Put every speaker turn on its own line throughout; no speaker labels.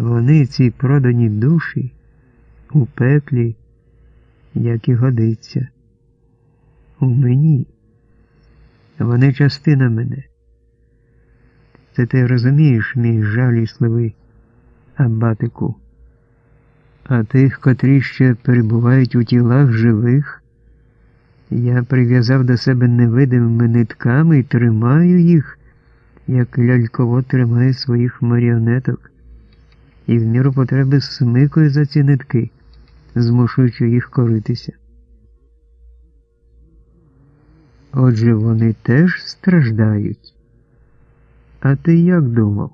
Вони, ці продані душі, у пеклі, як і годиться. У мені. Вони частина мене. Це ти розумієш, мій жалісливий абатику. А тих, котрі ще перебувають у тілах живих, я прив'язав до себе невидимими нитками і тримаю їх, як ляльково тримає своїх маріонеток, і в міру потреби смикаю за ці нитки, змушуючи їх коритися. Отже, вони теж страждають. А ти як думав?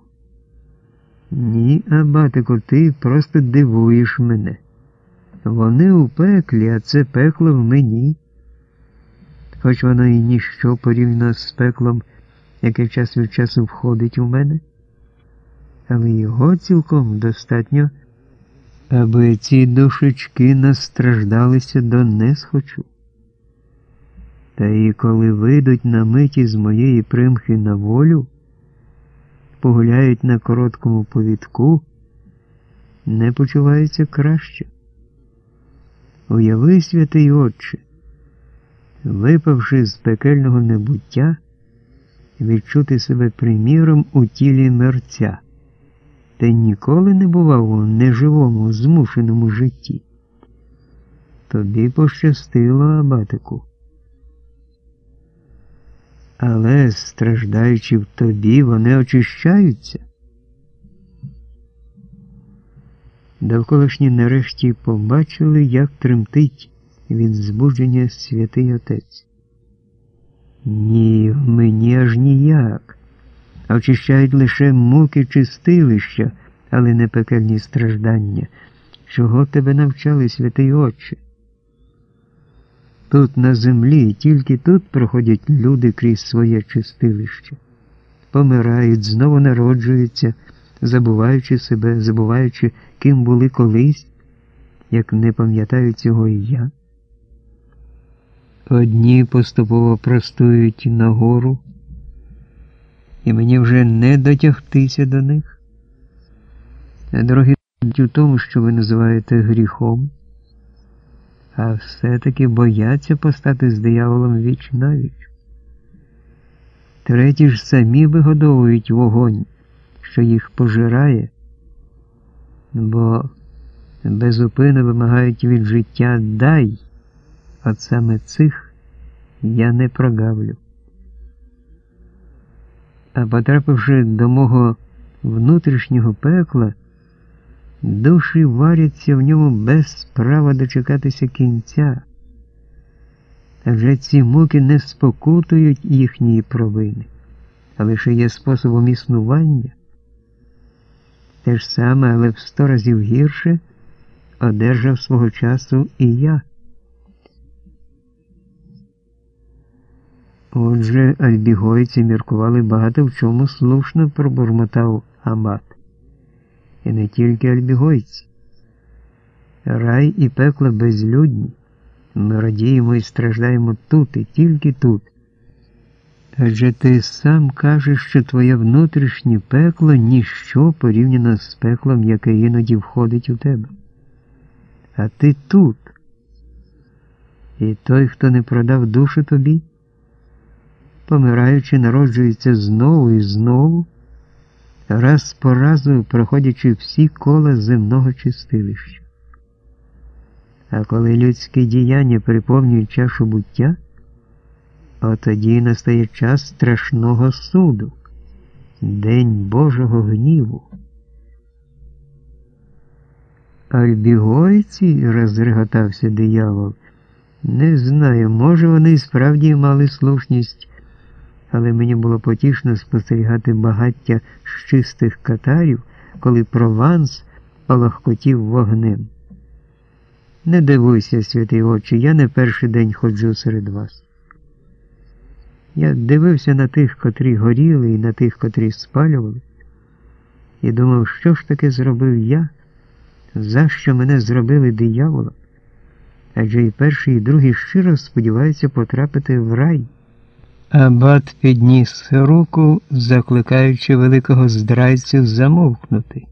Ні, Абатику, ти просто дивуєш мене. Вони у пеклі, а це пекло в мені. Хоч воно і ніщо порівняно з пеклом, яке час від часу входить у мене, але його цілком достатньо, аби ці душечки настраждалися до несхочу. Та і коли вийдуть на миті з моєї примхи на волю, погуляють на короткому повідку, не почуваються краще. Уяви, святий Отче, випавши з пекельного небуття, відчути себе приміром у тілі мерця. Ти ніколи не бував у неживому, змушеному житті. Тобі пощастило, Абатику. Але, страждаючи в тобі, вони очищаються. Довколишні нарешті побачили, як тремтить від збудження святий отець. Ні, в мені аж ніяк, а очищають лише муки чистилища, але не пекельні страждання. Чого тебе навчали, святий Отче? Тут на землі, тільки тут проходять люди крізь своє чистилище, помирають, знову народжуються, забуваючи себе, забуваючи, ким були колись, як не пам'ятаю цього і я. Одні поступово простують нагору, і мені вже не дотягтися до них, а другі у тому, що ви називаєте гріхом а все-таки бояться постати з дияволом віч навіч. Треті ж самі вигодовують вогонь, що їх пожирає, бо безупинно вимагають від життя дай, от саме цих я не прогавлю. А потрапивши до мого внутрішнього пекла, Душі варяться в ньому без права дочекатися кінця, адже ці муки не спокутують їхньої провини, а лише є способом існування. Те ж саме, але в сто разів гірше одержав свого часу і я. Отже, альбігойці міркували багато в чому слушно пробурмотав Амат і не тільки альбігойці. Рай і пекло безлюдні. Ми радіємо і страждаємо тут і тільки тут. Адже ти сам кажеш, що твоє внутрішнє пекло ніщо порівняно з пеклом, яке іноді входить у тебе. А ти тут. І той, хто не продав душу тобі, помираючи, народжується знову і знову раз по разу проходячи всі кола земного чистилища. А коли людське діяння приповнюють чашу буття, от тоді настає час страшного суду, День Божого гніву. Альбігойці, розреготався диявол, не знаю, може, вони справді мали слушність але мені було потішно спостерігати багаття з чистих катарів, коли прованс палахкотів вогнем. Не дивуйся, святий очі, я не перший день ходжу серед вас. Я дивився на тих, котрі горіли, і на тих, котрі спалювали, і думав, що ж таке зробив я, за що мене зробили дияволом, адже і перший, і другий щиро сподіваються потрапити в рай. Абат підніс руку, закликаючи великого здрайцю замовкнути.